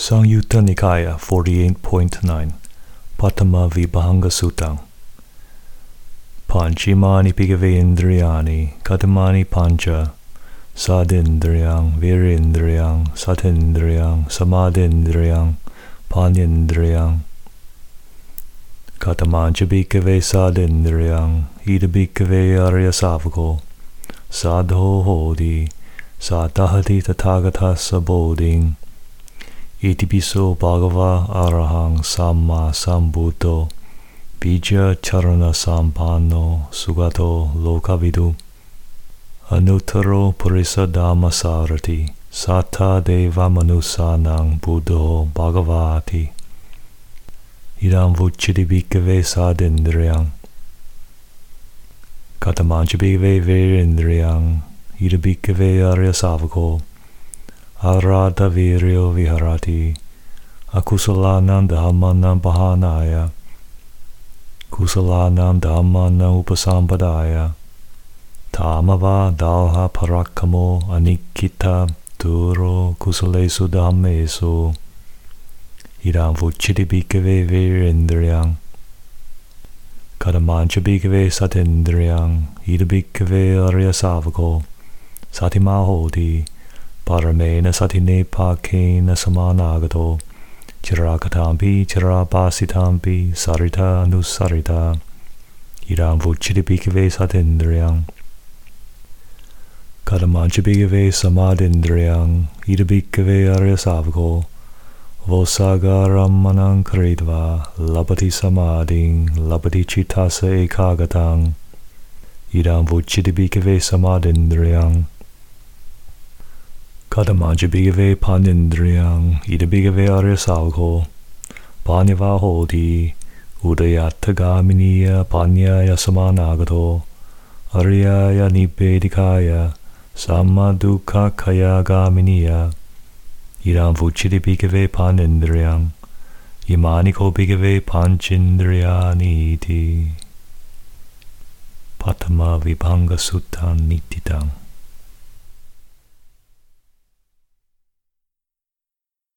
Sangyutta Nikaya 48.9 Patama Vibhanga Sutang. Panchimani Pigave Indriyani Katamani Pancha. Sadindriyang Virindriyang Satindriyang Samadindriyang Panyindriyang Katamancha Bhikave Sadindriyang Ida Bhikave Arya Savako. Sadho Hodi Satahati Tathagata Saboding 이티피소 바가바 아라항 삼마 삼부토 비자 차르나 삼파노 수가토 로카비두 아누타로 브리사 다마사르티 사타 데바 마누사낭 부도 바가바티 이람 부치디 비케베 사덴드리앙 가타만치 비베 베렌드리앙 이르비케베 아리아사바고 Arada virio viharati akusalanam dhammanam pahanaya kusalanam dhammanam upasampadaya tamava dalha parakamo anikita duro kusalesu dhammesu idam vuchiti bhikave virendriyam kadamancha bhikave satendriyam ida bhikkhave arya savako Satimahodi Parameṇa satinepākena samānāgato chirākatāmpi chirāpāsitāmpi sarita anusarita irām vucciti bhikkhave satindriyam kadamancha bhikkhave samadindriyam ida bhikkhave arya savako vosagarammanam kritva labati samadhin labati chittasa ekāgatang idam vucciti bhikkhave samadindriyam Vuchiti Bhikave Samadindriyang Kadamanja Bhikave Panindriyang Ida Bhikave Arya Savako Panyava Hodi Udayata Gaminiya Panyaya Samanagato Aryaya Nibbedikaya Samadukha Kaya Gaminiya Idam Vuchiti Bhikave Panindriyang Imaniko Bhikave Panchindriyani Iti Patama Vibhanga